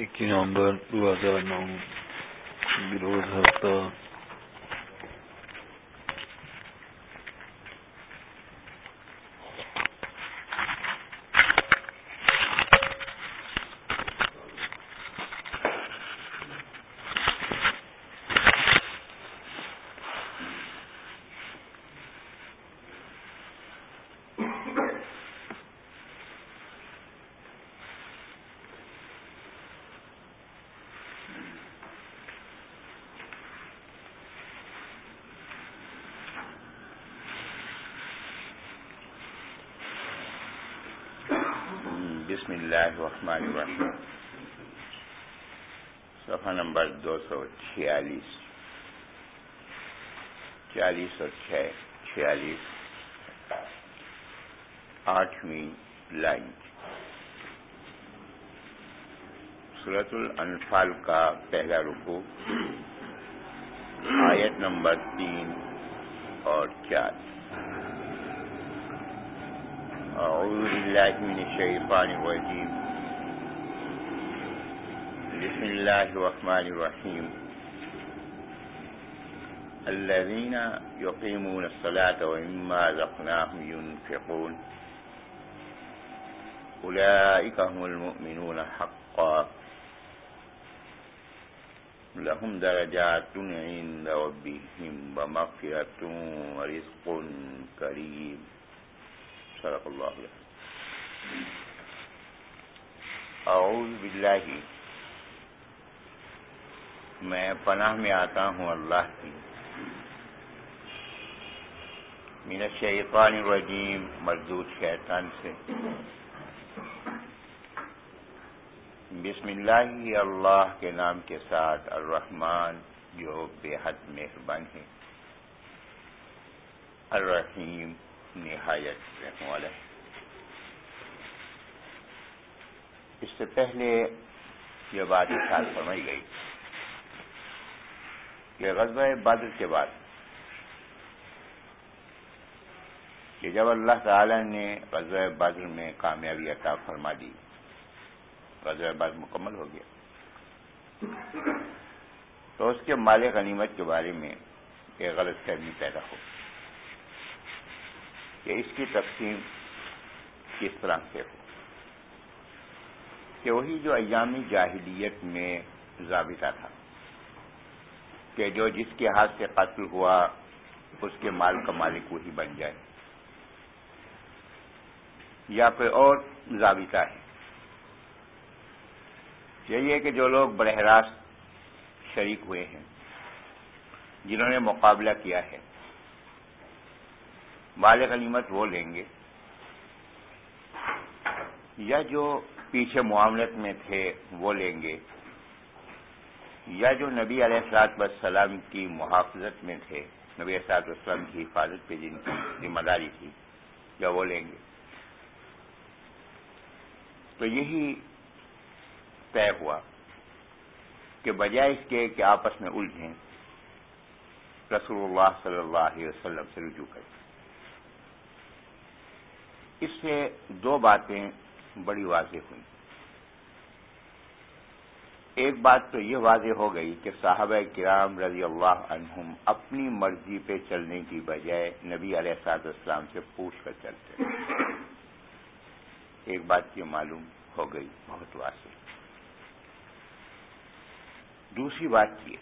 اکی نومبر دو ہزار نو جی، بروز ہفتہ الرحمن الرحیم۔ صفحہ نمبر دو سو چھیالیس۔ چالیس اور چھ، چھیالیس۔ آٹھویں لائن۔ صورت الانفال کا پہلا رکو آیت نمبر تین اور چار۔ أعوذ بالله من الشيطان الرجيم بسم الله الرحمن الرحيم. الذين يقيمون الصلاة ومما رزقناهم ينفقون. أولئك هم المؤمنون حقا. لهم درجات عند ربهم ومغفرة ورزق كريم. صدق اللہ أعوذ باللہ میں پناہ میں آتا ہوں اللہ کی۔ من الشیطان الرجیم، مردود شیطان سے۔ بسم اللہ اللہ کے نام کے ساتھ الرحمن جو بے حد مہربان ہے۔ الرحیم، نہایت رحم والا۔ ہے اس سے پہلے یہ بات اشار فرمائی گئی۔ کہ غزوہ بدر کے بعد۔ کہ جب اللہ تعالی نے غزوہ بدر میں کامیابی عطا فرما دی، غزوہ بدر مکمل ہو گیا۔ تو اس کے مال غنیمت کے بارے میں ایک غلط فہمی پیدا ہو۔ کہ اس کی تقسیم کس طرح سے ہو؟ کہ وہی جو ایامی جاہلیت میں ضابطہ تھا۔ کہ جو جس کے ہاتھ سے قتل ہوا، اس کے مال کا مالک وہی بن جائے۔ یا کوئی اور ضابطہ ہے۔ یہی ہے کہ جو لوگ براہ راست شریک ہوئے ہیں، جنہوں نے مقابلہ کیا ہے، مال غنیمت وہ لیں گے، یا جو پیچھے معاملت میں تھے وہ لیں گے۔ یا جو نبی علیہ السلاط وسلام کی محافظت میں تھے، نبی اسات وسلم کی حفاظت پہ جن کی ذمہ داری تھی، یا وہ لیں گے؟ تو یہی طے ہوا کہ بجائے اس کے کہ آپس میں الجھیں، رسول اللہ صلی اللہ علیہ وسلم سے رجوع کریں۔ اس سے دو باتیں بڑی واضح ہوئی ایک بات تو یہ واضح ہو گئی کہ صحابہ کرام رضی اللہ عنہم اپنی مرضی پہ چلنے کی بجائے نبی علیہ سعد اسلام سے پوچھ کر چلتے ایک بات یہ معلوم ہو گئی، بہت واضح۔ دوسری بات یہ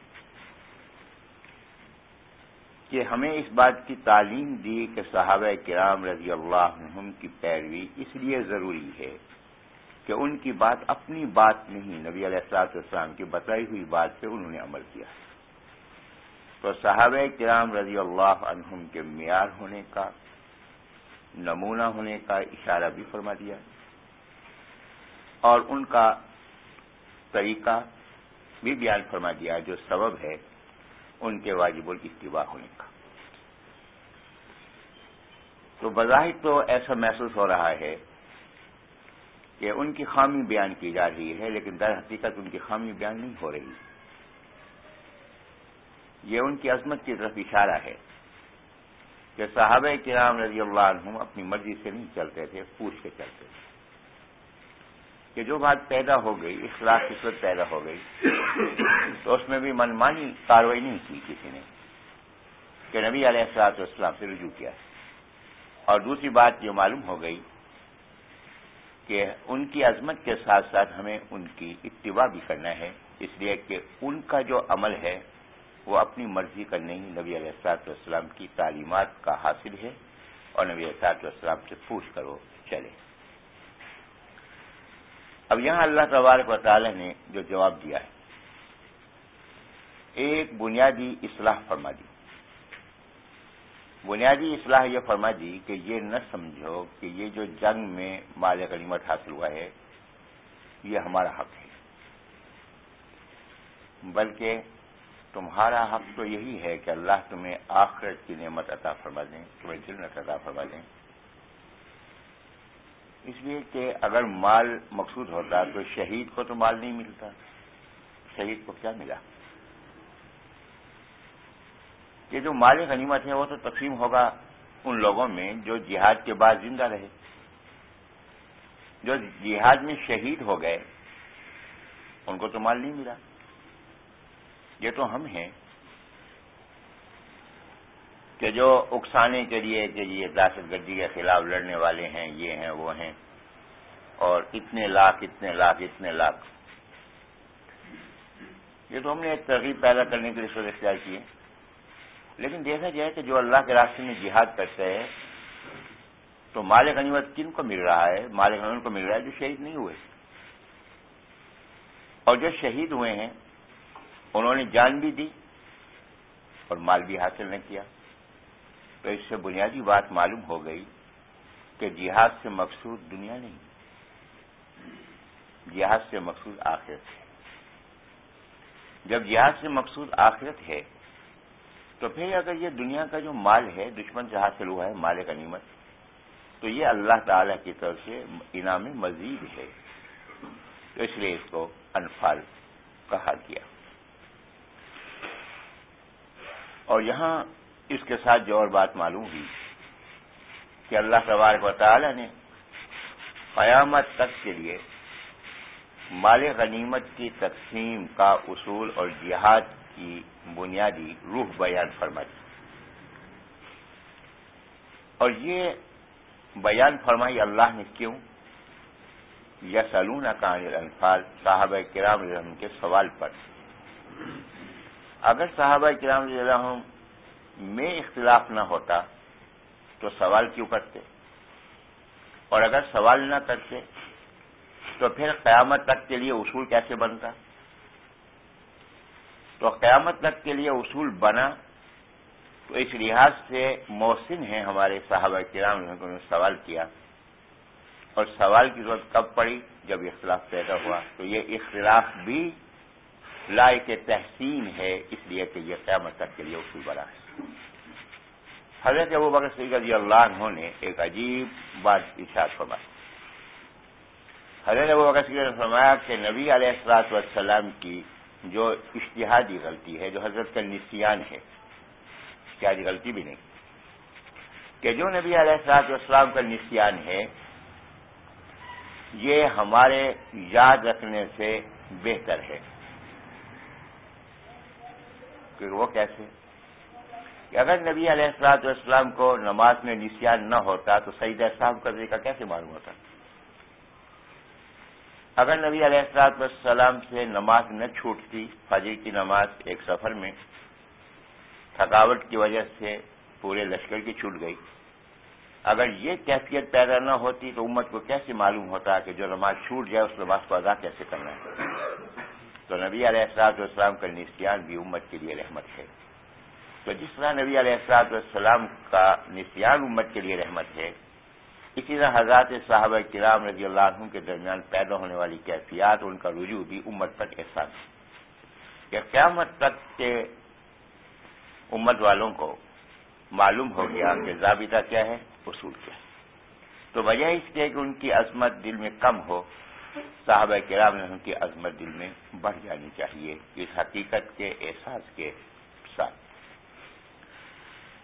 کہ ہمیں اس بات کی تعلیم دی کہ صحابہ کرام رضی اللہ عنہم کی پیروی اس لیے ضروری ہے کہ ان کی بات اپنی بات نہیں، نبی علیہ السلاط السلام کی بتائی ہوئی بات پہ انہوں نے عمل کیا۔ تو صحابہ کرام رضی اللہ عنہم کے معیار ہونے کا، نمونہ ہونے کا اشارہ بھی فرما دیا۔ اور ان کا طریقہ بھی بیان فرما دیا جو سبب ہے ان کے واجب الاتباع ہونے کا۔ تو بظاہر تو ایسا محسوس ہو رہا ہے کہ ان کی خامی بیان کی جا رہی ہے، لیکن در حقیقت ان کی خامی بیان نہیں ہو رہی۔ یہ ان کی عظمت کی طرف اشارہ ہے۔ کہ صحابہ کرام رضی اللہ عنہ اپنی مرضی سے نہیں چلتے تھے، پوچھ کے چلتے تھے۔ کہ جو بات پیدا ہو گئی اخلاق قسمت پیدا ہو گئی، تو اس میں بھی منمانی کاروائی نہیں کی کسی نے۔ کہ نبی علیہ السلاط والسلام سے رجوع کیا۔ اور دوسری بات یہ معلوم ہو گئی کہ ان کی عظمت کے ساتھ ساتھ ہمیں ان کی اتباع بھی کرنا ہے، اس لیے کہ ان کا جو عمل ہے، وہ اپنی مرضی کا نہیں، نبی علیہ السلاط والسلام کی تعلیمات کا حاصل ہے اور نبی علیہ السلاط والسلام سے پوچھ کرو چلے۔ اب یہاں اللہ تبارک و تعالی نے جو جواب دیا ہے، ایک بنیادی اصلاح فرما دی۔ بنیادی اصلاح یہ فرما دی کہ یہ نہ سمجھو کہ یہ جو جنگ میں مال غنیمت حاصل ہوا ہے، یہ ہمارا حق ہے۔ بلکہ تمہارا حق تو یہی ہے کہ اللہ تمہیں آخرت کی نعمت عطا فرما دیں، تمہیں جنت عطا فرما دیں۔ اس لیے کہ اگر مال مقصود ہوتا تو شہید کو تو مال نہیں ملتا، شہید کو کیا ملا؟ یہ جو مال غنیمت ہے وہ تو تقسیم ہوگا ان لوگوں میں جو جہاد کے بعد زندہ رہے۔ جو جہاد میں شہید ہو گئے، ان کو تو مال نہیں ملا۔ یہ تو ہم ہیں کہ جو اکسانے کے لیے کہ یہ دہشت گردی کے خلاف لڑنے والے ہیں، یہ ہیں، وہ ہیں۔ اور اتنے لاکھ اتنے لاکھ اتنے لاکھ۔ یہ تو ہم نے ایک ترغیب پیدا کرنے کے لیے سوچ اختیار کیے لیکن دیکھا جائے کہ جو اللہ کے راستے میں جہاد کرتے ہیں، تو مال غنیمت کن کو مل رہا ہے؟ مال غنیمت کو مل رہا ہے جو شہید نہیں ہوئے۔ اور جو شہید ہوئے ہیں، انہوں نے جان بھی دی اور مال بھی حاصل نہ کیا۔ تو اس سے بنیادی بات معلوم ہو گئی کہ جہاد سے مقصود دنیا نہیں، جہاد سے مقصود آخرت ہے۔ جب جہاد سے مقصود آخرت ہے تو پھر اگر یہ دنیا کا جو مال ہے، دشمن سے حاصل ہوا ہے، مال غنیمت، تو یہ اللہ تعالی کی طرف سے انعام مزید ہے۔ تو اس لیے اس کو انفال کہا گیا۔ اور یہاں اس کے ساتھ جو اور بات معلوم ہوئی کہ اللہ تبارک و تعالی نے قیامت تک کے لیے مال غنیمت کی تقسیم کا اصول اور جہاد کی بنیادی روح بیان فرمائی۔ اور یہ بیان فرمائی اللہ نے کیوں؟ یا سلون کا انفال صاحب کرام الرحم کے سوال پر۔ اگر صحابہ کرام الرحم میں اختلاف نہ ہوتا تو سوال کیوں کرتے؟ اور اگر سوال نہ کرتے تو پھر قیامت تک کے لیے اصول کیسے بنتا؟ تو قیامت تک کے لیے اصول بنا تو اس لحاظ سے محسن ہیں ہمارے صحابہ کرام نے سوال کیا اور سوال کی ضرورت کب پڑی؟ جب اختلاف پیدا ہوا۔ تو یہ اختلاف بھی لائق تحسین ہے، اس لیے کہ یہ قیامت تک کے لیے اصول بنا ہے۔ حضرت ابو بکر صدیق رضی اللہ عنہ نے ایک عجیب بات ارشاد فرمائی۔ حضرت ابو بکر صدیق نے فرمایا کہ نبی علیہ السلاط والسلام کی جو اشتہادی غلطی ہے، جو حضرت کا نسیان ہے، اشتہادی غلطی بھی نہیں، کہ جو نبی علیہ السلاط والسلام کا نسیان ہے، یہ ہمارے یاد رکھنے سے بہتر ہے۔ کہ وہ کیسے؟ کہ اگر نبی علیہ السلاط والسلام کو نماز میں نسیان نہ ہوتا، تو سعید صاحب کا طریقہ کیسے معلوم ہوتا؟ اگر نبی علیہ السلاط والسلام سے نماز نہ چھوٹتی، فجر کی نماز ایک سفر میں تھکاوٹ کی وجہ سے پورے لشکر کی چھوٹ گئی۔ اگر یہ کیفیت پیدا نہ ہوتی تو امت کو کیسے معلوم ہوتا کہ جو نماز چھوٹ جائے اس نماز کو ادا کیسے کرنا ہے؟ تو نبی علیہ السلاط والسلام کا نسیان بھی امت کے لیے رحمت ہے۔ تو جس طرح نبی علیہ السلاط والسلام کا نسیان امت کے لیے رحمت ہے اسی طرح حضرات صاحبہ کرام رضی اللہ عنہ کے درمیان پیدا ہونے والی کیفیات، ان کا رجوع بھی امت پر احساس ہے کہ قیامت تک کے امت والوں کو معلوم ہو گیا کہ ضابطہ کیا ہے، اصول کیا ہے۔ تو وجہ اس لیے کہ ان کی عظمت دل میں کم ہو صاحبہ کرام نے ان کی عظمت دل میں بڑھ جانی چاہیے، اس حقیقت کے احساس کے ساتھ۔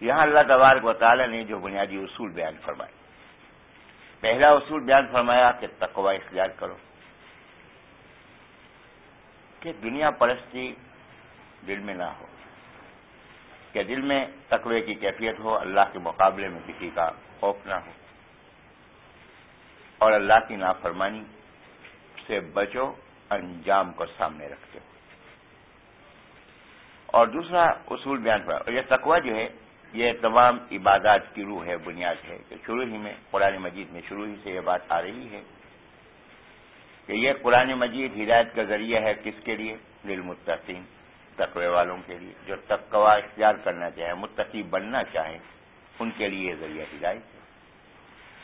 یہاں اللہ تبارک و تعالی نے جو بنیادی اصول بیان فرمائے۔ پہلا اصول بیان فرمایا کہ تقوا اختیار کرو۔ کہ دنیا پرستی دل میں نہ ہو۔ کہ دل میں تقوی کی کیفیت ہو، اللہ کے مقابلے میں کسی کا خوف نہ ہو۔ اور اللہ کی نافرمانی سے بچو، انجام کو سامنے رکھتے ہو۔ اور دوسرا اصول بیان پر اور یہ تقوی جو ہے یہ تمام عبادات کی روح ہے، بنیاد ہے کہ شروع ہی میں، قرآن مجید میں شروع ہی سے یہ بات آ رہی ہے کہ یہ قرآن مجید ہدایت کا ذریعہ ہے کس کے لیے؟ للمتقین، تقوی والوں کے لیے۔ جو تقوا اختیار کرنا چاہیں، متقی بننا چاہیں، ان کے لیے یہ ذریعہ ہدایت ہے۔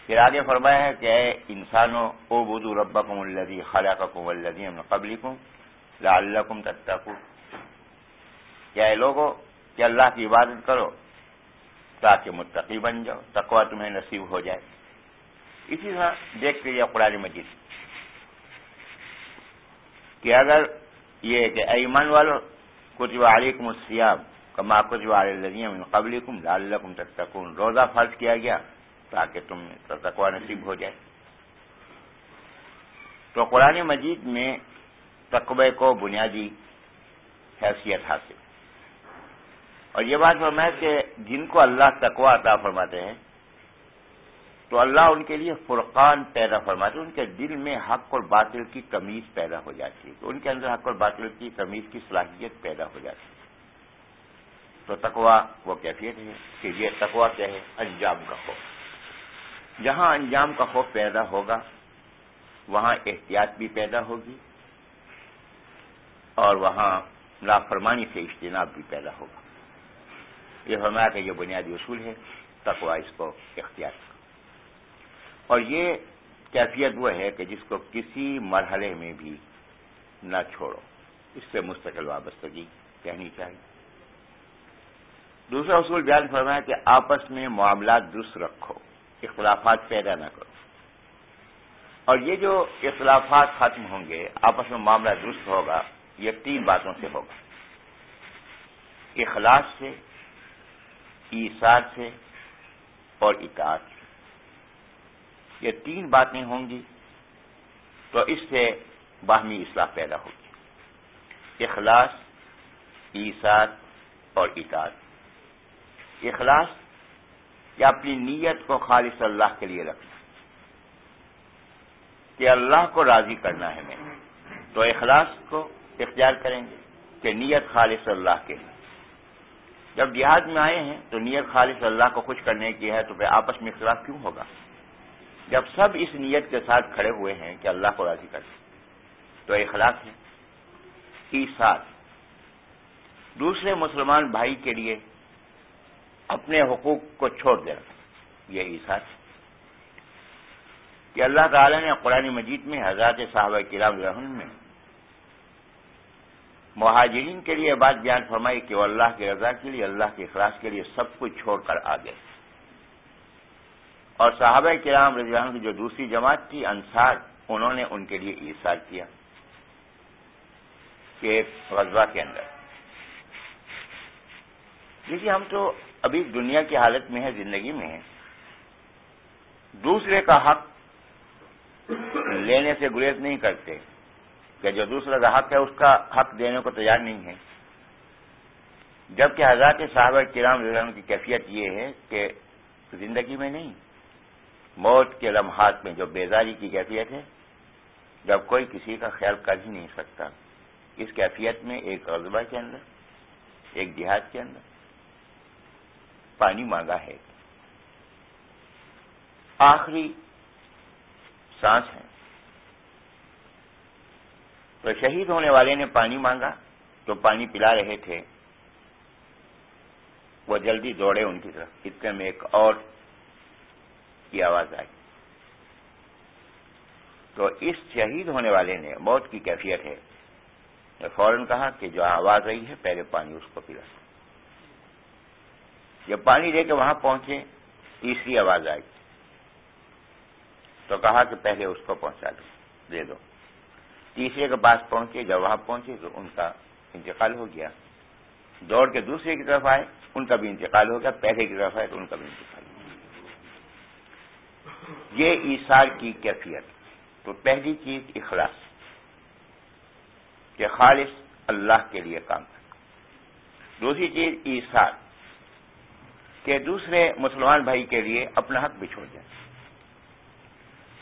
پھر آگے فرمایا ہے کہ اے انسانوں او بدو ربکم الدی خلاقکم الدی قبلکم لعلکم تتقون۔ کیا اے لوگوں کہ اللہ کی عبادت کرو تاکہ متقی بن جاؤ تقوا تمہیں نصیب ہو جائے۔ اسی طرح دیکھ لیجیے قرآن مجید۔ کہ اگر یہ کہ ایمان والو کچھ علیکم السیام کما کچھ من قبلکم لعلکم تتقون۔ روزہ فرض کیا گیا تاکہ تم تقوا نصیب ہو جائے۔ تو قرآن مجید میں تقوی کو بنیادی حیثیت حاصل۔ اور یہ بات فرمایا کہ جن کو اللہ تقوا عطا فرماتے ہیں، تو اللہ ان کے لیے فرقان پیدا فرماتے ہیں، ان کے دل میں حق اور باطل کی تمیز پیدا ہو جاتی ہے۔ تو ان کے اندر حق اور باطل کی تمیز کی صلاحیت پیدا ہو جاتی ہے۔ تو تقوا وہ کیفیت ہے کہ یہ تقوا کیا ہے؟ انجام کا خوف۔ جہاں انجام کا خوف پیدا ہوگا، وہاں احتیاط بھی پیدا ہوگی اور وہاں لاپرمانی سے اجتناب بھی پیدا ہوگا۔ یہ فرمایا کہ یہ بنیادی اصول ہے تقوا اس کو اختیار اور یہ کیفیت وہ ہے کہ جس کو کسی مرحلے میں بھی نہ چھوڑو، اس سے مستقل وابستگی کہنی چاہیے۔ دوسرا اصول بیان فرمایا کہ آپس میں معاملات درست رکھو، اختلافات پیدا نہ کرو۔ اور یہ جو اختلافات ختم ہوں گے، آپس میں معاملہ درست ہوگا، یہ تین باتوں سے ہوگا۔ اخلاص سے ایسار سے اور اطاعت سے۔ یہ تین باتیں ہوں گی تو اس سے باہمی اصلاح پیدا ہوگی۔ اخلاص ایسار اور اطاعت۔ اخلاص یا اپنی نیت کو خالص اللہ کے لیے رکھنا۔ کہ اللہ کو راضی کرنا ہے میں۔ تو اخلاص کو اختیار کریں گے کہ نیت خالص اللہ کے لیے جب جہاد میں آئے ہیں تو نیت خالص اللہ کو خوش کرنے کی ہے تو پھر آپس میں اختلاف کیوں ہوگا؟ جب سب اس نیت کے ساتھ کھڑے ہوئے ہیں کہ اللہ کو راضی کریں تو اخلاق ہے ایسار دوسرے مسلمان بھائی کے لیے اپنے حقوق کو چھوڑ دے رہا یہ ایسار ہے کہ اللہ تعالی نے قرآن مجید میں حضرات صحابہ کرام رحم میں مہاجرین کے لیے بات بیان فرمائی کہ وہ اللہ کی رضا کے لیے، اللہ کے اخلاص کے لیے سب کچھ چھوڑ کر آ گئے اور صحابہ کرام رضی اللہ کی جو دوسری جماعت تھی، انصار، انہوں نے ان کے لیے ایسار کیا کہ ایک غزبہ کے اندر۔ دیکھیے، ہم تو ابھی دنیا کی حالت میں ہے زندگی میں ہے دوسرے کا حق لینے سے گریز نہیں کرتے۔ کہ جو دوسرا کا حق ہے، اس کا حق دینے کو تیار نہیں ہے۔ جبکہ حضرات صاحب کرام رضوان کی کیفیت یہ ہے کہ زندگی میں نہیں، موت کے لمحات میں جو بیزاری کی کیفیت ہے، جب کوئی کسی کا خیال کر ہی نہیں سکتا۔ اس کیفیت میں ایک قصبہ کے اندر، ایک دیہات کے اندر پانی مانگا ہے۔ آخری سانس ہے۔ تو شہید ہونے والے نے پانی مانگا تو پانی پلا رہے تھے۔ وہ جلدی دوڑے ان کی طرف۔ اتنے میں ایک اور کی آواز آئی۔ تو اس شہید ہونے والے نے موت کی کیفیت ہے۔ فوراً کہا کہ جو آواز آئی ہے، پہلے پانی اس کو پلا۔ جب پانی دے کے وہاں پہنچے، تیسری آواز آئی۔ تو کہا کہ پہلے اس کو پہنچا دو، دے دو۔ تیسرے کے پاس پہنچے، جب وہاں پہنچے تو ان کا انتقال ہو گیا۔ دوڑ کے دوسرے کی طرف آئے، ان کا بھی انتقال ہو گیا، پہلے کی طرف آئے تو ان کا بھی انتقال ہو گیا۔ یہ ایسار کی کیفیت، تو پہلی چیز اخلاص، کہ خالص اللہ کے لیے کام کرنا۔ دوسری چیز ایسار کہ دوسرے مسلمان بھائی کے لیے اپنا حق بھی چھوڑ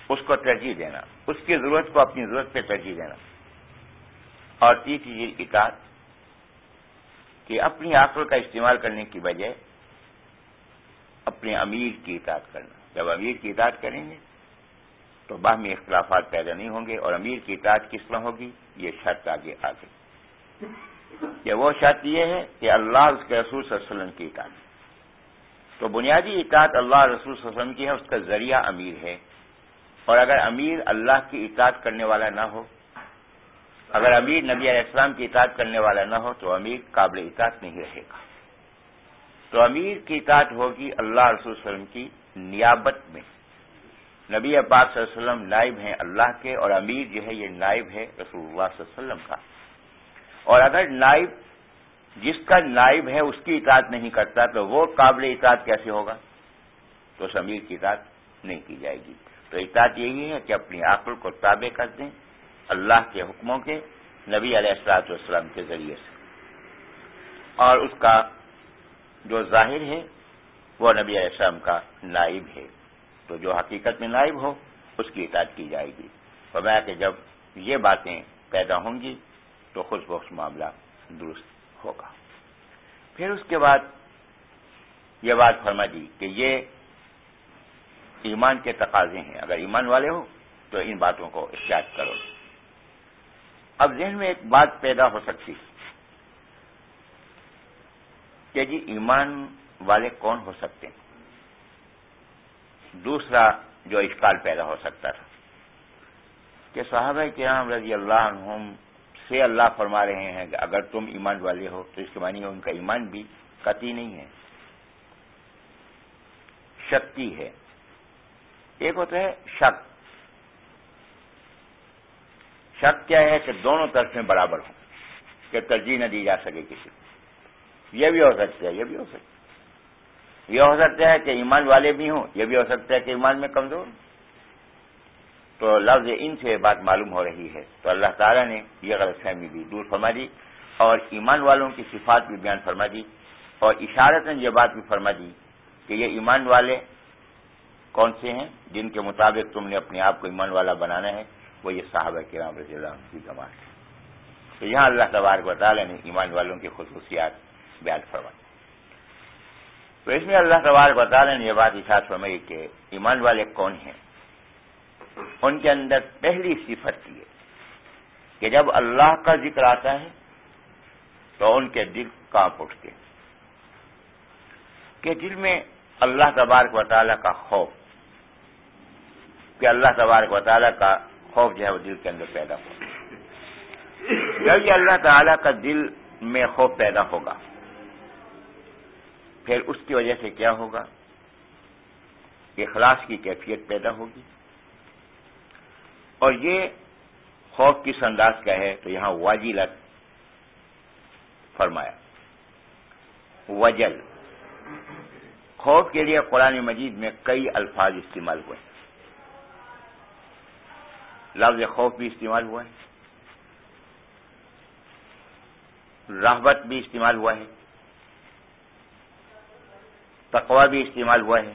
اس کو ترجیح دینا، اس کی ضرورت کو اپنی ضرورت پہ ترجیح دینا۔ اور تیسری چیز اطاعت کہ اپنی عقل کا استعمال کرنے کی بجائے اپنے امیر کی اطاعت کرنا۔ جب امیر کی اطاعت کریں گے تو باہمی اختلافات پیدا نہیں ہوں گے اور امیر کی اطاعت کس طرح ہوگی؟ یہ شرط آگے آ گئی۔ کہ وہ شرط یہ ہے کہ اللہ اس کے رسول صلی اللہ علیہ وسلم کی اطاعت۔ تو بنیادی اطاعت اللہ رسول صلی اللہ علیہ وسلم کی ہے، اس کا ذریعہ امیر ہے۔ اور اگر امیر اللہ کی اطاعت کرنے والا نہ ہو، اگر امیر نبی علیہ السلام کی اطاعت کرنے والا نہ ہو، تو امیر قابل اطاعت نہیں رہے گا۔ تو امیر کی اطاعت ہوگی اللہ رسول صلی اللہ علیہ وسلم کی نیابت میں۔ نبی عباس صلی اللہ علیہ وسلم نائب ہیں اللہ کے اور امیر جو ہے، یہ نائب ہے رسول اللہ صلی اللہ علیہ وسلم کا۔ اور اگر نائب، جس کا نائب ہے، اس کی اطاعت نہیں کرتا، تو وہ قابل اطاعت کیسے ہوگا؟ تو اس امیر کی اطاعت نہیں کی جائے گی۔ تو اطاعت یہی ہے کہ اپنی عقل کو تابع کر دیں اللہ کے حکموں کے نبی علیہ السلاط والسلام کے ذریعے سے۔ اور اس کا جو ظاہر ہے وہ نبی علیہ السلام کا نائب ہے۔ تو جو حقیقت میں نائب ہو، اس کی اطاعت کی جائے گی۔ فرمایا کہ جب یہ باتیں پیدا ہوں گی تو خوش بخش معاملہ درست ہوگا۔ پھر اس کے بعد یہ بات فرما دی کہ یہ ایمان کے تقاضے ہیں۔ اگر ایمان والے ہو تو ان باتوں کو احتیاط کرو۔ اب ذہن میں ایک بات پیدا ہو سکتی کہ جی ایمان والے کون ہو سکتے ہیں؟ دوسرا جو اشکال پیدا ہو سکتا تھا کہ صحابہ کرام رضی اللہ عنہم سے اللہ فرما رہے ہیں کہ اگر تم ایمان والے ہو تو اس کے معنی ان کا ایمان بھی قطعی نہیں ہے شکتی ہے۔ ایک ہوتا ہے شک۔ شک کیا ہے کہ دونوں طرف میں برابر ہوں، کہ ترجیح نہ دی جا سکے کسی کو۔ یہ بھی ہو سکتا ہے، یہ بھی ہو سکتا ہے۔ یہ ہو سکتا ہے کہ ایمان والے بھی ہوں، یہ بھی ہو سکتا ہے کہ ایمان میں کمزور تو لفظ ان سے بات معلوم ہو رہی ہے۔ تو اللہ تعالیٰ نے یہ غلط فہمی بھی دور فرما دی اور ایمان والوں کی صفات بھی بیان فرما دی اور اشارت نے یہ بات بھی فرما دی کہ یہ ایمان والے کون سے ہیں جن کے مطابق تم نے اپنے آپ کو ایمان والا بنانا ہے؟ وہ یہ صحابہ کرام رضی اللہ عنہ کی کمال ہے۔ تو یہاں اللہ تبارک و تعالیٰ نے ایمان والوں کی خصوصیات بیان فرمائی۔ تو اس میں اللہ تبارک و تعالیٰ نے یہ بات اشاعت فرمائی کہ ایمان والے کون ہیں؟ ان کے اندر پہلی صفت یہ کہ جب اللہ کا ذکر آتا ہے تو ان کے دل کانپ اٹھتے ہیں۔ کہ دل میں اللہ تبارک و تعالیٰ کا خوف کہ اللہ تبارک و تعالیٰ کا خوف جو ہے وہ دل کے اندر پیدا ہو۔ جب یہ اللہ تعالیٰ کا دل میں خوف پیدا ہوگا، پھر اس کی وجہ سے کیا ہوگا؟ اخلاص کی کیفیت پیدا ہوگی۔ اور یہ خوف کس انداز کا ہے؟ تو یہاں واجلت فرمایا۔ وجل۔ خوف کے لیے قرآن مجید میں کئی الفاظ استعمال ہوئے۔ لفظ خوف بھی استعمال ہوا ہے۔ رحبت بھی استعمال ہوا ہے۔ تقوا بھی استعمال ہوا ہے۔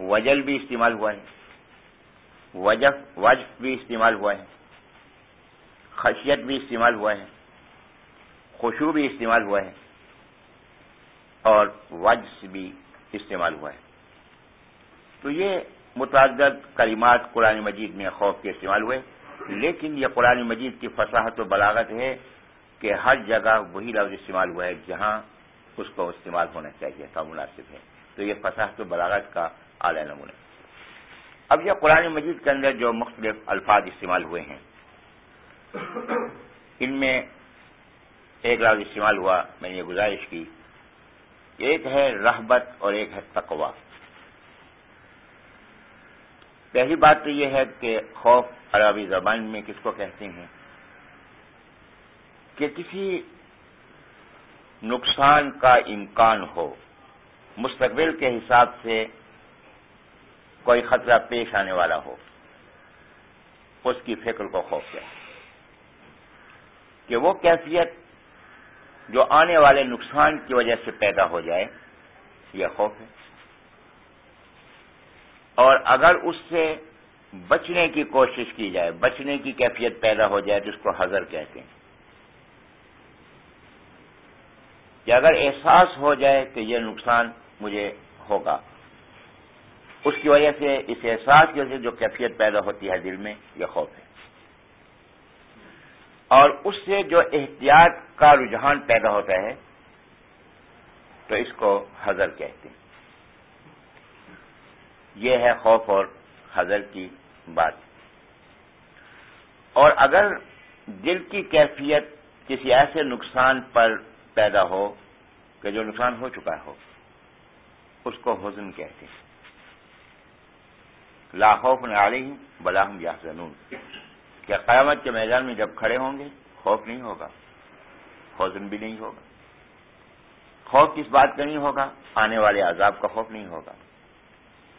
وجل بھی استعمال ہوا ہے۔ وجف وجف بھی استعمال ہوا ہے۔ خشیت بھی استعمال ہوا ہے۔ خوشو بھی استعمال ہوا ہے۔ اور وجس بھی استعمال ہوا ہے۔ تو یہ متعدد کلمات قرآن مجید میں خوف کے استعمال ہوئے، لیکن یہ قرآن مجید کی فصاحت و بلاغت ہے کہ ہر جگہ وہی لفظ استعمال ہوا ہے جہاں اس کو استعمال ہونا چاہیے، تھا مناسب ہے۔ تو یہ فصاحت و بلاغت کا اعلی نمونہ۔ اب یہ قرآن مجید کے اندر جو مختلف الفاظ استعمال ہوئے ہیں، ان میں ایک لفظ استعمال ہوا، میں نے یہ گزارش کی۔ ایک ہے رحبت اور ایک ہے تقوا پہلی بات تو یہ ہے کہ خوف عربی زبان میں کس کو کہتے ہیں؟ کہ کسی نقصان کا امکان ہو، مستقبل کے حساب سے کوئی خطرہ پیش آنے والا ہو، اس کی فکر کو خوف کیا۔ کہ وہ کیفیت جو آنے والے نقصان کی وجہ سے پیدا ہو جائے، یہ خوف ہے۔ اور اگر اس سے بچنے کی کوشش کی جائے، بچنے کی کیفیت پیدا ہو جائے تو اس کو حضر کہتے ہیں۔ کہ اگر احساس ہو جائے کہ یہ نقصان مجھے ہوگا، اس کی وجہ سے اس احساس کی وجہ سے جو کیفیت پیدا ہوتی ہے دل میں، یہ خوف ہے۔ اور اس سے جو احتیاط کا رجحان پیدا ہوتا ہے، تو اس کو حضر کہتے ہیں۔ یہ ہے خوف اور حضر کی بات۔ اور اگر دل کی کیفیت کسی ایسے نقصان پر پیدا ہو کہ جو نقصان ہو چکا ہو، اس کو حزن کہتے ہیں۔ لاخوف علیہم بلاہم یا زنون کیا قیامت کے میدان میں جب کھڑے ہوں گے، خوف نہیں ہوگا، حزن بھی نہیں ہوگا۔ خوف کس بات کا نہیں ہوگا؟ آنے والے عذاب کا خوف نہیں ہوگا۔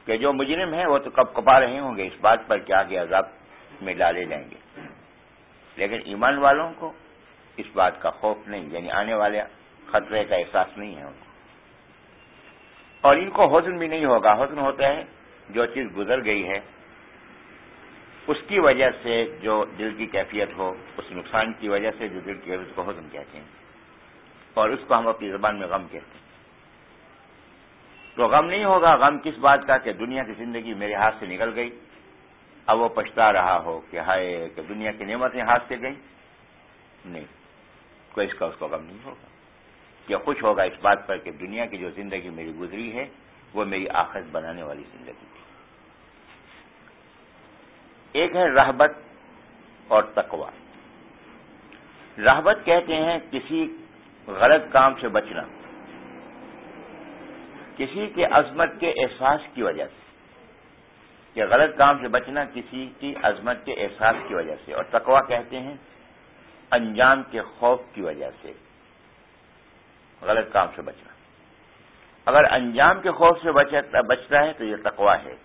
کہ جو مجرم ہیں وہ تو کب کپا رہے ہوں گے؟ اس بات پر کیا کہ عذاب میں ڈالے جائیں گے؟ لیکن ایمان والوں کو اس بات کا خوف نہیں یعنی آنے والے خطرے کا احساس نہیں ہے ان کو۔ اور ان کو حسن بھی نہیں ہوگا۔ حسن ہوتا ہے جو چیز گزر گئی ہے، اس کی وجہ سے جو دل کی کیفیت ہو، اس نقصان کی وجہ سے جو دل کی کیفیت کو حسن کہتے ہیں۔ اور اس کو ہم اپنی زبان میں غم کہتے ہیں۔ تو غم نہیں ہوگا؟ غم کس بات کا کہ دنیا کی زندگی میرے ہاتھ سے نکل گئی؟ اب وہ پچھتا رہا ہو کہ ہائے کہ دنیا کی نعمتیں ہاتھ سے گئی نہیں، کوئی اس کا اس کو غم نہیں ہوگا۔ یا خوش ہوگا اس بات پر کہ دنیا کی جو زندگی میری گزری ہے، وہ میری آخرت بنانے والی زندگی تھی۔ ایک ہے رحبت اور تقوا رحبت کہتے ہیں کسی غلط کام سے بچنا۔ کسی کے عظمت کے احساس کی وجہ سے، کہ غلط کام سے بچنا کسی کی عظمت کے احساس کی وجہ سے، اور تقوا کہتے ہیں انجام کے خوف کی وجہ سے غلط کام سے بچنا۔ اگر انجام کے خوف سے بچتا ہے تو یہ تقوا ہے۔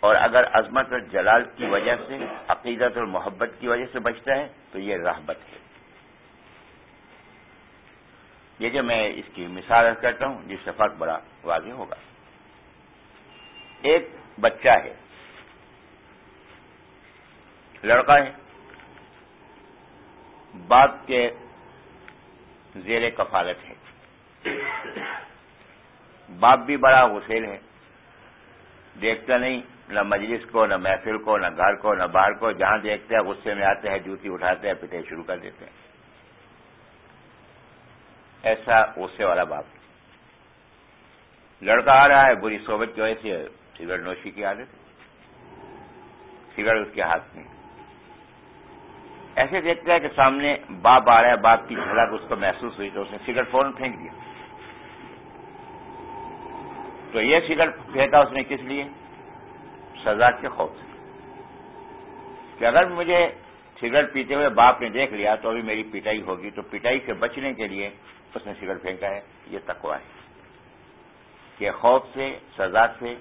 اور اگر عظمت اور جلال کی وجہ سے، عقیدت اور محبت کی وجہ سے بچتا ہے تو یہ رحبت ہے۔ یہ جو میں اس کی مثال کرتا ہوں، جس سے فرق بڑا واضح ہوگا۔ ایک بچہ ہے، لڑکا ہے، باپ کے زیر کفالت ہے۔ باپ بھی بڑا غسیل ہے، دیکھتا نہیں، نہ مجلس کو، نہ محفل کو، نہ گھر کو، نہ باہر کو، جہاں دیکھتے ہیں غصے میں آتے ہیں جوتی اٹھاتے ہیں پٹے شروع کر دیتے ہیں ایسا غصے والا باپ۔ لڑکا آ رہا ہے، بری صحبت کی وجہ سے سگریٹ نوشی کی عادت۔ سگریٹ اس کے ہاتھ میں۔ ایسے دیکھتا ہے کہ سامنے باپ آ رہا ہے، باپ کی جھلک اس کو محسوس ہوئی تو اس نے سگریٹ فوراً پھینک دیا۔ تو یہ سگریٹ پھینکا اس نے کس لیے؟ سزا کے خوف سے۔ کہ اگر مجھے سگریٹ پیتے ہوئے باپ نے دیکھ لیا تو ابھی میری پٹائی ہوگی، تو پٹائی سے بچنے کے لیے اس نے سگریٹ پھینکا ہے، یہ تقوا ہے۔ کہ خوف سے، سزا سے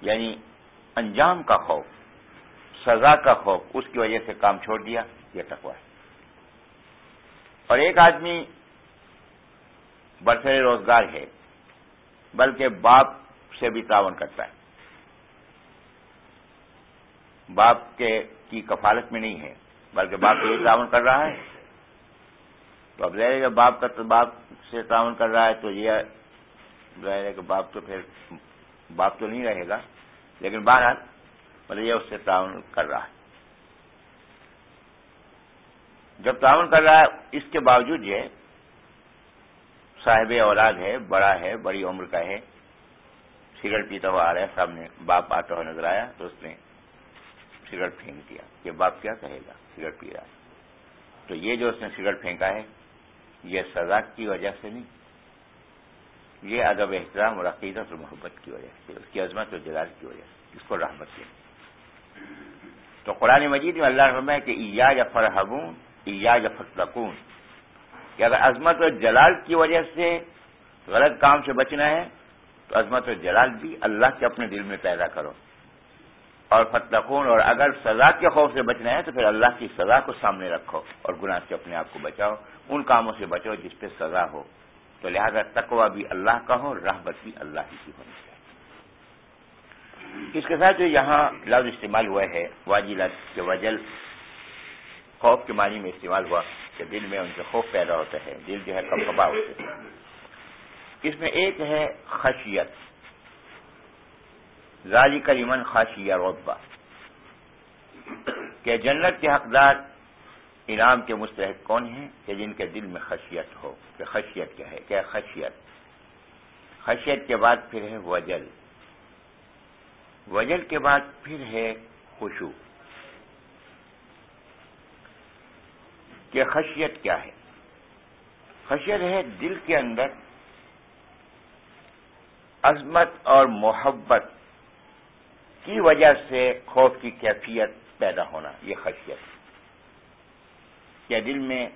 یعنی انجام کا خوف، سزا کا خوف، اس کی وجہ سے کام چھوڑ دیا، یہ تقوا ہے۔ اور ایک آدمی برسر روزگار ہے، بلکہ باپ سے بھی تعاون کرتا ہے۔ باپ کے کی کفالت میں نہیں ہے، بلکہ باپ یہ تعاون کر رہا ہے۔ تو اب ظاہر ہے جب باپ کا تو باپ سے تعاون کر رہا ہے تو یہ ظاہر ہے کہ باپ تو پھر باپ تو نہیں رہے گا، لیکن بہرحال مطلب یہ اس سے تعاون کر رہا ہے۔ جب تعاون کر رہا ہے، اس کے باوجود یہ صاحب اولاد ہے، بڑا ہے، بڑی عمر کا ہے، سگریٹ پیتا ہوا آ رہا ہے، سامنے باپ آتا ہوا نظر آیا تو اس نے سگریٹ پھینک دیا۔ کہ باپ کیا کہے گا؟ سگریٹ پی رہا ہے۔ تو یہ جو اس نے سگریٹ پھینکا ہے یہ سزا کی وجہ سے نہیں، یہ ادب احترام اور عقیدت اور محبت کی وجہ سے، اس کی عظمت اور جلال کی وجہ سے، اس کو رحمت سے۔ تو قرآن مجید میں اللہ رحم ہے کہ ایا جفر حبون ایا جفتقون کہ اگر عظمت اور جلال کی وجہ سے غلط کام سے بچنا ہے، تو عظمت اور جلال بھی اللہ کے اپنے دل میں پیدا کرو۔ اور فتقون اور اگر سزا کے خوف سے بچنا ہے تو پھر اللہ کی سزا کو سامنے رکھو اور گناہ سے اپنے آپ کو بچاؤ، ان کاموں سے بچو جس پہ سزا ہو۔ تو لہذا تقوا بھی اللہ کا ہو رحبت بھی اللہ ہی کی ہونی چاہیے۔ اس کے ساتھ جو یہاں لفظ استعمال ہوا ہے، واجلت کے وجل، خوف کے معنی میں استعمال ہوا کہ دل میں ان سے خوف پیدا ہوتا ہے، دل جو ہے کب کبا ہوتے ہیں اس میں ایک ہے خشیت۔ ذالی کریمن خاشیہ روبا کہ جنت کے حقدار انعام کے مستحق کون ہیں؟ کہ جن کے دل میں خشیت ہو، کہ خشیت کیا ہے؟ کیا خشیت؟ خشیت کے بعد پھر ہے وجل۔ وجل کے بعد پھر ہے خوشو کہ خشیت کیا ہے؟ خشیت ہے دل کے اندر عظمت اور محبت۔ کی وجہ سے خوف کی کیفیت پیدا ہونا، یہ خشیت۔ کیا دل میں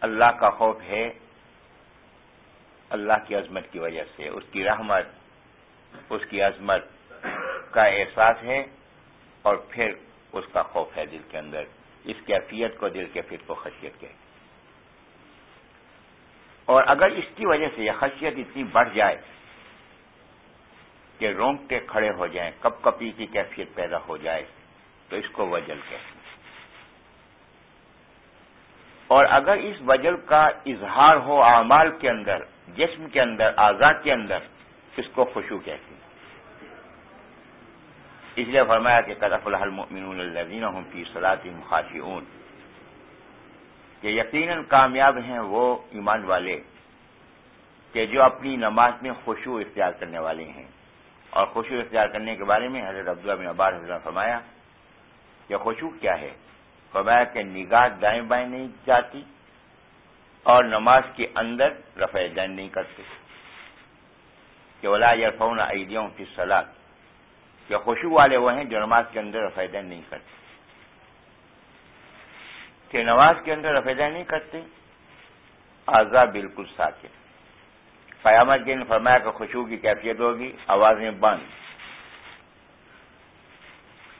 اللہ کا خوف ہے، اللہ کی عظمت کی وجہ سے، اس کی رحمت، اس کی عظمت کا احساس ہے اور پھر اس کا خوف ہے دل کے اندر۔ اس کیفیت کو دل کے پھر کو خشیت کہتے اور اگر اس کی وجہ سے یہ خشیت اتنی بڑھ جائے کہ رونگٹے کھڑے ہو جائیں، کپ کپی کی کیفیت پیدا ہو جائے، تو اس کو وجل کہتے ہیں۔ اور اگر اس وجل کا اظہار ہو اعمال کے اندر، جسم کے اندر آزاد کے اندر، اس کو خوشو کہتے ہیں۔ اس لیے فرمایا کہ طرف الحلمین الزین فی صلاحی خاشعون۔ کہ یقیناً کامیاب ہیں وہ ایمان والے، کہ جو اپنی نماز میں خوشو اختیار کرنے والے ہیں۔ اور خوشو اختیار کرنے کے بارے میں حضرت عبداللہ بن عباس حضرت فرمایا کہ خوشو کیا ہے؟ فرمایا کہ نگاہ دائیں بائیں نہیں جاتی اور نماز کے اندر رفع دین نہیں کرتے۔ کہ ولا یرفون ایدیوں کی سلاد کہ خوشو والے وہ ہیں جو نماز کے اندر رفع دین نہیں کرتے۔ کہ نماز کے اندر رفع دین نہیں کرتے، آزاد بالکل ساکت۔ قیامت کے فرمایا کہ خوشبو کی کیفیت ہوگی، آوازیں بند۔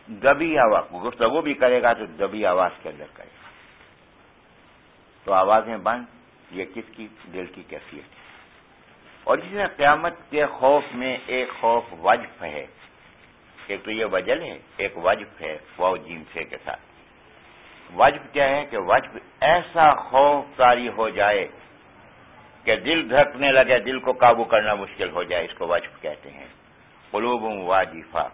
دبی آواز، گفتگو بھی کرے گا تو دبی آواز کے اندر کرے گا۔ تو آوازیں بند، یہ کس کی؟ دل کی کیفیت۔ ہے اور جس نے قیامت کے خوف میں ایک خوف وجف ہے، ایک تو یہ وجل ہے ایک وجف ہے وہ جیم سے کے ساتھ۔ وجف کیا ہے کہ وجف ایسا خوف کاری ہو جائے کہ دل دھکنے لگے، دل کو قابو کرنا مشکل ہو جائے، اس کو وجف کہتے ہیں۔ قلوب واجفہ۔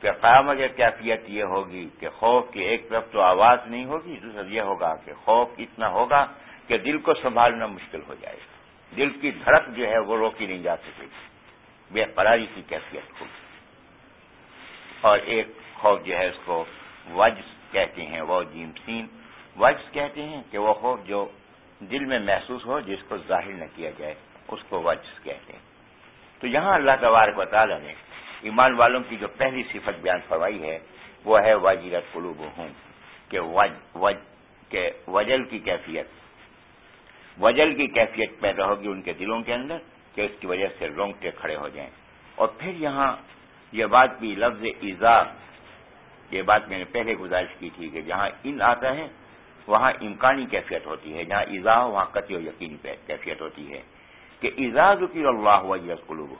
کہ قیامت کی کیفیت یہ ہوگی کہ خوف کی ایک طرف تو آواز نہیں ہوگی، دوسرا یہ ہوگا کہ خوف اتنا ہوگا کہ دل کو سنبھالنا مشکل ہو جائے گا۔ دل کی دھڑک جو ہے وہ روکی نہیں جا سکے گی۔ بے قراری کی کیفیت ہوگی۔ اور ایک خوف جو ہے اس کو وجس کہتے ہیں، وہ جیم سین۔ وجس کہتے ہیں کہ وہ خوف جو دل میں محسوس ہو جس کو ظاہر نہ کیا جائے، اس کو وجس کہتے ہیں۔ تو یہاں اللہ تبارک و تعالیٰ نے ایمان والوں کی جو پہلی صفت بیان فرمائی ہے، وہ ہے واجرت قلوب ہوں کہ وج وج کہ وجل کی کیفیت۔ وجل کی کیفیت پیدا ہوگی ان کے دلوں کے اندر، کہ اس کی وجہ سے رونگٹے کھڑے ہو جائیں۔ اور پھر یہاں یہ بات بھی لفظ ایزا، یہ بات میں نے پہلے گزارش کی تھی کہ جہاں ان آتا ہے وہاں امکانی کیفیت ہوتی ہے، جہاں ایزا وہاں قطع و یقینی کیفیت ہوتی ہے کہ ایزا ذکر اللہ وجرت قلوب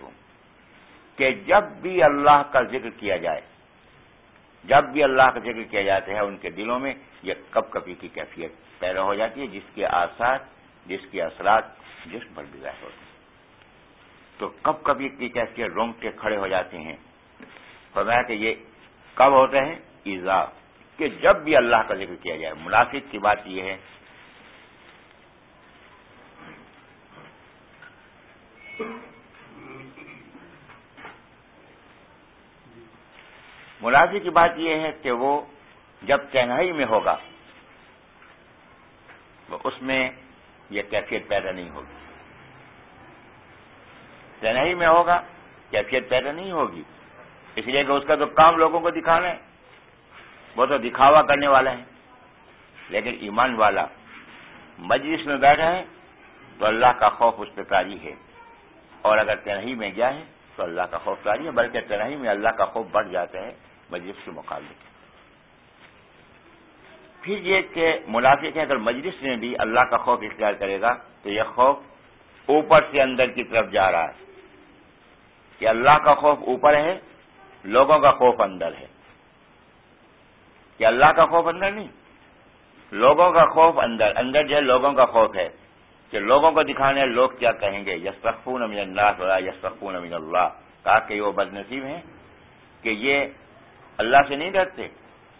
کہ جب بھی اللہ کا ذکر کیا جائے، جب بھی اللہ کا ذکر کیا جاتا ہے، ان کے دلوں میں یہ کب کبھی کی کیفیت پیدا ہو جاتی ہے، جس کے آثار، جس کے اثرات جسم پر بھی ظاہر ہوتے ہیں۔ تو کب کبھی کی کیفیت رونگ کے کھڑے ہو جاتے ہیں، فرمایا کہ یہ کب ہوتا ہے ایزا کہ جب بھی اللہ کا ذکر کیا جائے، مناسب کی بات یہ ہے۔ ملازم کی بات یہ ہے کہ وہ جب تنہائی میں ہوگا تو اس میں یہ کیفیت پیدا نہیں ہوگی۔ تنہائی میں ہوگا، کیفیت پیدا نہیں ہوگی۔ اس لیے کہ اس کا تو کام لوگوں کو دکھانا ہے۔ وہ تو دکھاوا کرنے والا ہے۔ لیکن ایمان والا مجلس میں بیٹھا ہے تو اللہ کا خوف اس پہ کاری ہے۔ اور اگر تنہائی میں گیا ہے تو اللہ کا خوف جاری ہے، بلکہ تنہائی میں اللہ کا خوف بڑھ جاتا ہے مجلس کے مقابلے۔ پھر یہ کہ منافق ہے اگر مجلس میں بھی اللہ کا خوف اختیار کرے گا تو یہ خوف اوپر سے اندر کی طرف جا رہا ہے۔ کہ اللہ کا خوف اوپر ہے، لوگوں کا خوف اندر ہے۔ کہ اللہ کا خوف اندر نہیں، لوگوں کا خوف اندر اندر جو ہے لوگوں کا خوف ہے کہ لوگوں کو دکھانے لوگ کیا کہیں گے؟ یس امین امین اللہ یس امین اللہ، کہا کہ وہ بد نصیب ہیں کہ یہ اللہ سے نہیں ڈرتے،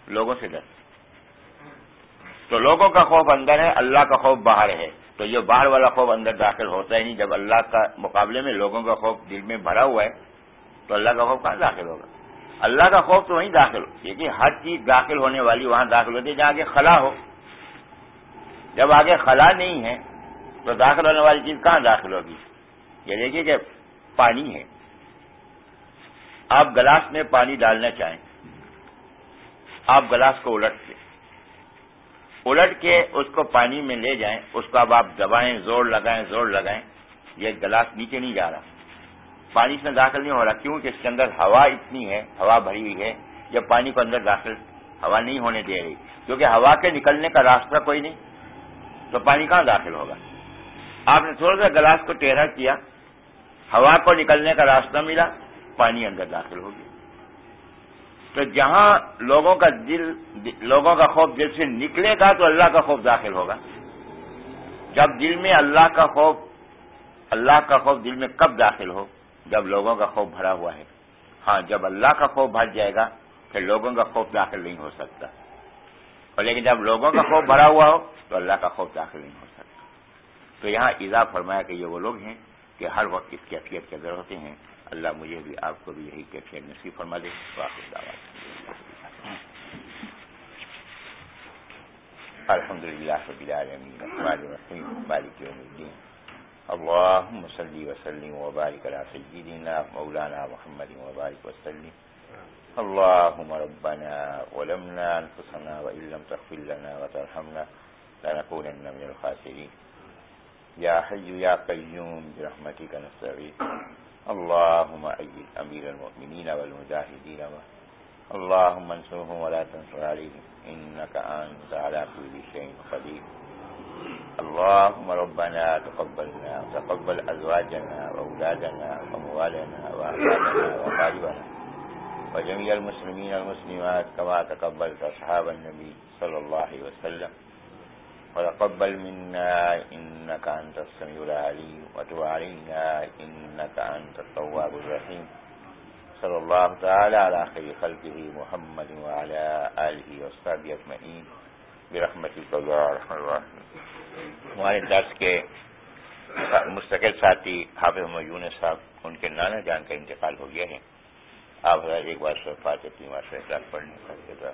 لوگوں سے ڈرتے۔ تو لوگوں کا خوف اندر ہے، اللہ کا خوف باہر ہے، تو یہ باہر والا خوف اندر داخل ہوتا ہی نہیں، جب اللہ کا مقابلے میں لوگوں کا خوف دل میں بھرا ہوا ہے، تو اللہ کا خوف کہاں داخل ہوگا؟ اللہ کا خوف تو وہیں داخل ہو۔ کیونکہ ہر چیز داخل ہونے والی وہاں داخل ہوتی ہے جہاں آگے خلا ہو۔ جب آگے خلا نہیں ہے تو داخل ہونے والی چیز کہاں داخل ہوگی؟ یہ دیکھیے کہ پانی ہے۔ آپ گلاس میں پانی ڈالنا چاہیں، آپ گلاس کو الٹ کے الٹ کے اس کو پانی میں لے جائیں، اس کو اب آپ دبائیں، زور لگائیں زور لگائیں، یہ گلاس نیچے نہیں جا رہا۔ پانی اس میں داخل نہیں ہو رہا، کیونکہ اس کے اندر ہوا اتنی ہے، ہوا بھری ہوئی ہے، جب پانی کو اندر داخل ہوا نہیں ہونے دے رہی۔ کیونکہ ہوا کے نکلنے کا راستہ کوئی نہیں، تو پانی کہاں داخل ہوگا؟ آپ نے تھوڑا سا گلاس کو ٹیڑھا کیا، ہوا کو نکلنے کا راستہ ملا، پانی اندر داخل ہو گیا۔ تو جہاں لوگوں کا دل، لوگوں کا خوف دل سے نکلے گا، تو اللہ کا خوف داخل ہوگا۔ جب دل میں اللہ کا خوف، اللہ کا خوف دل میں کب داخل ہو؟ جب لوگوں کا خوف بھرا ہوا ہے۔ ہاں جب اللہ کا خوف بھر جائے گا، پھر لوگوں کا خوف داخل نہیں ہو سکتا۔ اور لیکن جب لوگوں کا خوف بھرا ہوا ہو، تو اللہ کا خوف داخل نہیں ہو سکتا۔ تو یہاں ایزا فرمایا کہ یہ وہ لوگ ہیں کہ ہر وقت اس کیفیت کے اندر ہوتے ہیں۔ اللہ مجھے بھی، آپ کو بھی یہی کیفیت نصیب فرما دے۔ الحمد للہ رب العالمین۔ الرحمن الرحیم۔ مالک یوم الدین۔ اللهم صل وسلم وبارك على سيدنا مولانا محمد وبارك وسلم. اللهم ربنا ولمنا انفسنا وان لم تغفر لنا وترحمنا لنكونن من الخاسرين. يا حي يا قيوم برحمتك نستغيث. اللهم أيد أمير المؤمنين والمجاهدين. اللهم انصرهم ولا تنصر عليهم. إنك أنت على كل شيء قدير. اللهم ربنا تقبلنا وتقبل أزواجنا وأولادنا وأموالنا وأحبابنا وقاربنا. وجميع المسلمين والمسلمات كما تقبلت أصحاب النبي صلى الله عليه وسلم. وتقبل منا إنك أنت السميع العليم وتب علينا إنك أنت التواب الرحيم. صلى الله تعالى على خير خلقه محمد وعلى آله وصحبه أجمعين. برحمتك ہمارے درس کے مستقل ساتھی حافظ میون صاحب، ان کے نانا جان کا انتقال ہو گیا ہے۔ آپ ایک بار سر فاتح تین بار سے پڑھنے کا